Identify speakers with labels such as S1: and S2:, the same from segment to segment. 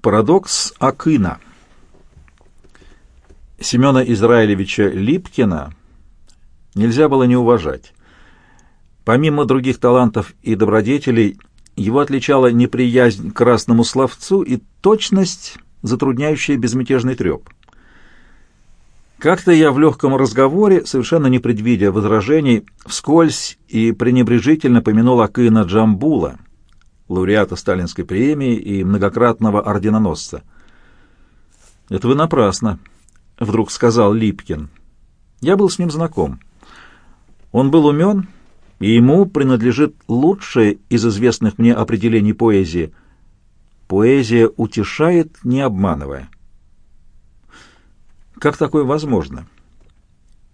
S1: Парадокс Акына. Семена Израилевича Липкина нельзя было не уважать. Помимо других талантов и добродетелей, его отличала неприязнь к красному словцу и точность, затрудняющая безмятежный треп. Как-то я в легком разговоре, совершенно не предвидя возражений, вскользь и пренебрежительно помянул Акына Джамбула, лауреата Сталинской премии и многократного орденоносца. «Это вы напрасно», — вдруг сказал Липкин. «Я был с ним знаком. Он был умен, и ему принадлежит лучшее из известных мне определений поэзии. Поэзия утешает, не обманывая». Как такое возможно?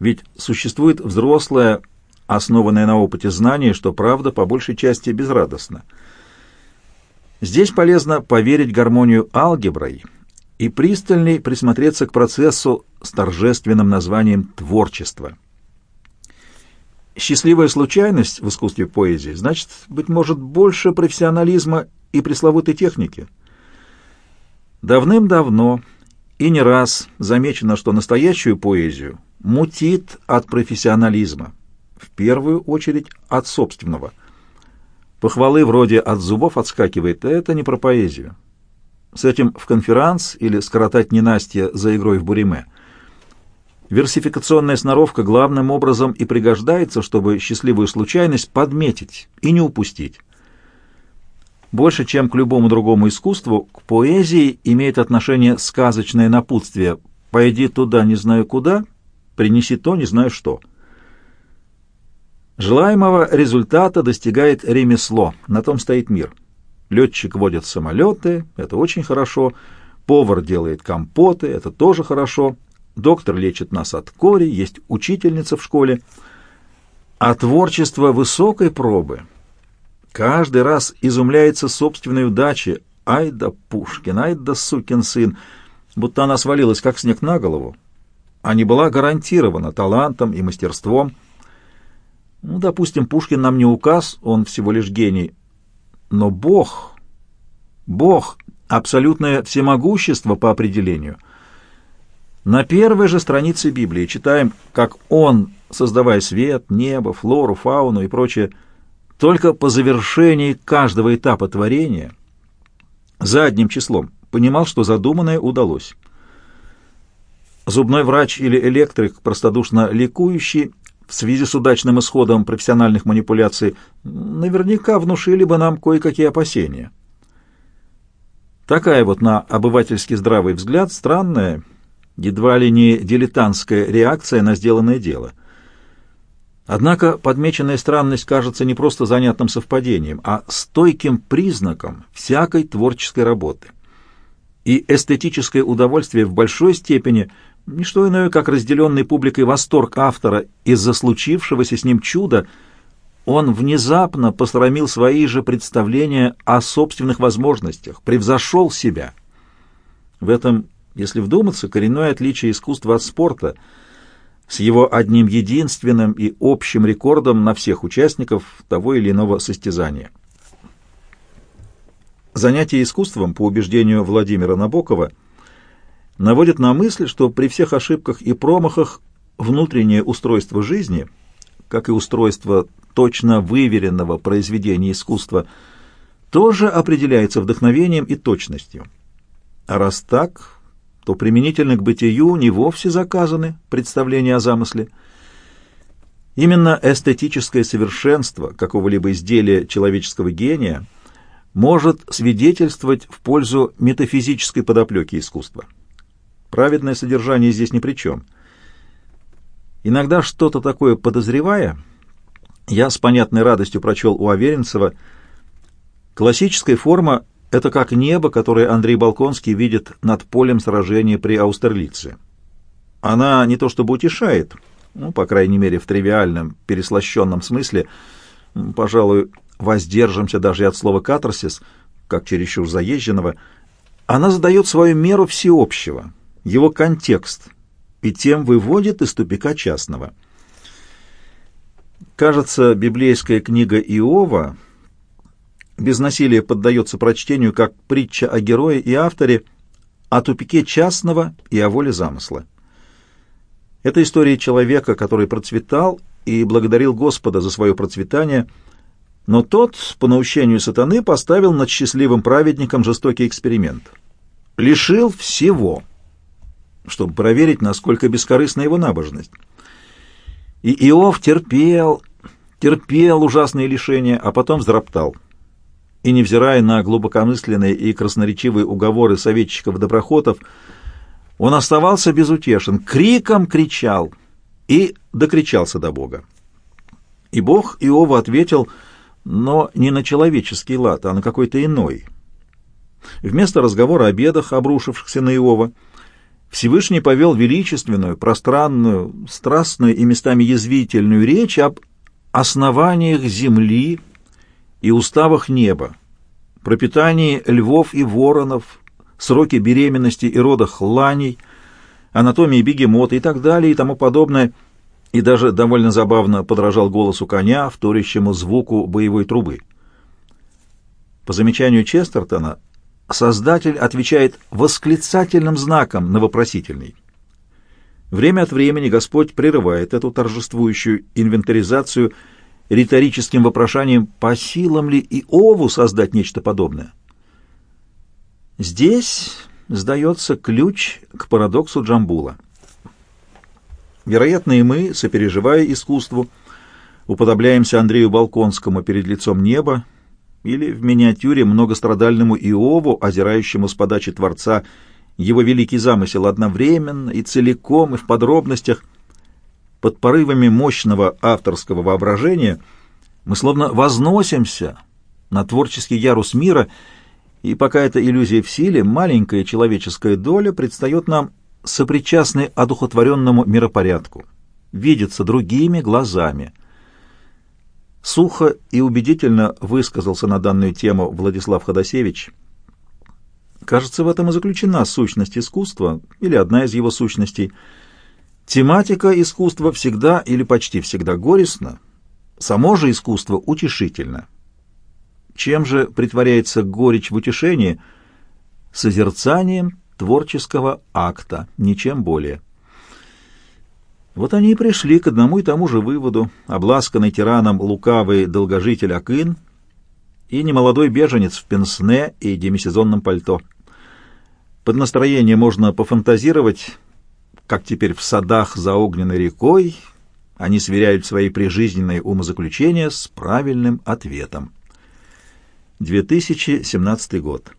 S1: Ведь существует взрослое, основанное на опыте знание, что правда по большей части безрадостна. Здесь полезно поверить гармонию алгеброй и пристальней присмотреться к процессу с торжественным названием творчество. Счастливая случайность в искусстве поэзии значит, быть может, больше профессионализма и пресловутой техники. Давным-давно и не раз замечено, что настоящую поэзию мутит от профессионализма, в первую очередь от собственного. Похвалы вроде «от зубов отскакивает» — это не про поэзию. С этим в конферанс или скоротать ненастье за игрой в буриме. Версификационная сноровка главным образом и пригождается, чтобы счастливую случайность подметить и не упустить. Больше, чем к любому другому искусству, к поэзии имеет отношение сказочное напутствие «пойди туда, не знаю куда, принеси то, не знаю что». Желаемого результата достигает ремесло, на том стоит мир. Летчик водит самолеты, это очень хорошо, повар делает компоты, это тоже хорошо, доктор лечит нас от кори, есть учительница в школе. А творчество высокой пробы — Каждый раз изумляется собственной удаче. Ай да Пушкин, ай да сукин сын! Будто она свалилась, как снег на голову, а не была гарантирована талантом и мастерством. Ну, допустим, Пушкин нам не указ, он всего лишь гений. Но Бог, Бог — абсолютное всемогущество по определению. На первой же странице Библии читаем, как Он, создавая свет, небо, флору, фауну и прочее, — только по завершении каждого этапа творения задним числом понимал, что задуманное удалось. Зубной врач или электрик, простодушно ликующий в связи с удачным исходом профессиональных манипуляций, наверняка внушили бы нам кое-какие опасения. Такая вот на обывательский здравый взгляд странная, едва ли не дилетантская реакция на сделанное дело — Однако подмеченная странность кажется не просто занятным совпадением, а стойким признаком всякой творческой работы. И эстетическое удовольствие в большой степени – не что иное, как разделенный публикой восторг автора из-за случившегося с ним чуда, он внезапно посрамил свои же представления о собственных возможностях, превзошел себя. В этом, если вдуматься, коренное отличие искусства от спорта – с его одним единственным и общим рекордом на всех участников того или иного состязания. Занятие искусством, по убеждению Владимира Набокова, наводит на мысль, что при всех ошибках и промахах внутреннее устройство жизни, как и устройство точно выверенного произведения искусства, тоже определяется вдохновением и точностью. А раз так, то применительно к бытию не вовсе заказаны представления о замысле. Именно эстетическое совершенство какого-либо изделия человеческого гения может свидетельствовать в пользу метафизической подоплеки искусства. Праведное содержание здесь ни при чем. Иногда что-то такое подозревая, я с понятной радостью прочел у Аверинцева «Классическая форма это как небо, которое Андрей Балконский видит над полем сражения при Аустерлице. Она не то чтобы утешает, ну, по крайней мере, в тривиальном, переслащенном смысле, пожалуй, воздержимся даже от слова «катарсис», как чересчур заезженного, она задает свою меру всеобщего, его контекст, и тем выводит из тупика частного. Кажется, библейская книга Иова без насилия поддается прочтению как притча о герое и авторе, о тупике частного и о воле замысла. Это история человека, который процветал и благодарил Господа за свое процветание, но тот, по наущению сатаны, поставил над счастливым праведником жестокий эксперимент. Лишил всего, чтобы проверить, насколько бескорыстна его набожность. И Иов терпел, терпел ужасные лишения, а потом взроптал. И, невзирая на глубокомысленные и красноречивые уговоры советчиков-доброхотов, он оставался безутешен, криком кричал и докричался до Бога. И Бог Иова ответил, но не на человеческий лад, а на какой-то иной. Вместо разговора о бедах, обрушившихся на Иова, Всевышний повел величественную, пространную, страстную и местами язвительную речь об основаниях земли и уставах неба, пропитании львов и воронов, сроки беременности и рода хланей, анатомии бегемота и так далее и тому подобное, и даже довольно забавно подражал голосу коня, вторящему звуку боевой трубы. По замечанию Честертона, Создатель отвечает восклицательным знаком на вопросительный. Время от времени Господь прерывает эту торжествующую инвентаризацию риторическим вопрошанием, по силам ли и Ову создать нечто подобное. Здесь сдается ключ к парадоксу Джамбула. Вероятно, и мы, сопереживая искусству, уподобляемся Андрею Балконскому перед лицом неба, или в миниатюре многострадальному Иову, озирающему с подачи Творца его великий замысел одновременно и целиком, и в подробностях. Под порывами мощного авторского воображения мы словно возносимся на творческий ярус мира, и пока эта иллюзия в силе, маленькая человеческая доля предстает нам сопричастной одухотворенному миропорядку, видится другими глазами — Сухо и убедительно высказался на данную тему Владислав Ходосевич. Кажется, в этом и заключена сущность искусства, или одна из его сущностей. Тематика искусства всегда или почти всегда горестна, само же искусство утешительно. Чем же притворяется горечь в утешении? Созерцанием творческого акта, ничем более. Вот они и пришли к одному и тому же выводу, обласканный тираном лукавый долгожитель Акын и немолодой беженец в пенсне и демисезонном пальто. Под настроение можно пофантазировать, как теперь в садах за огненной рекой они сверяют свои прижизненные умозаключения с правильным ответом. 2017 год.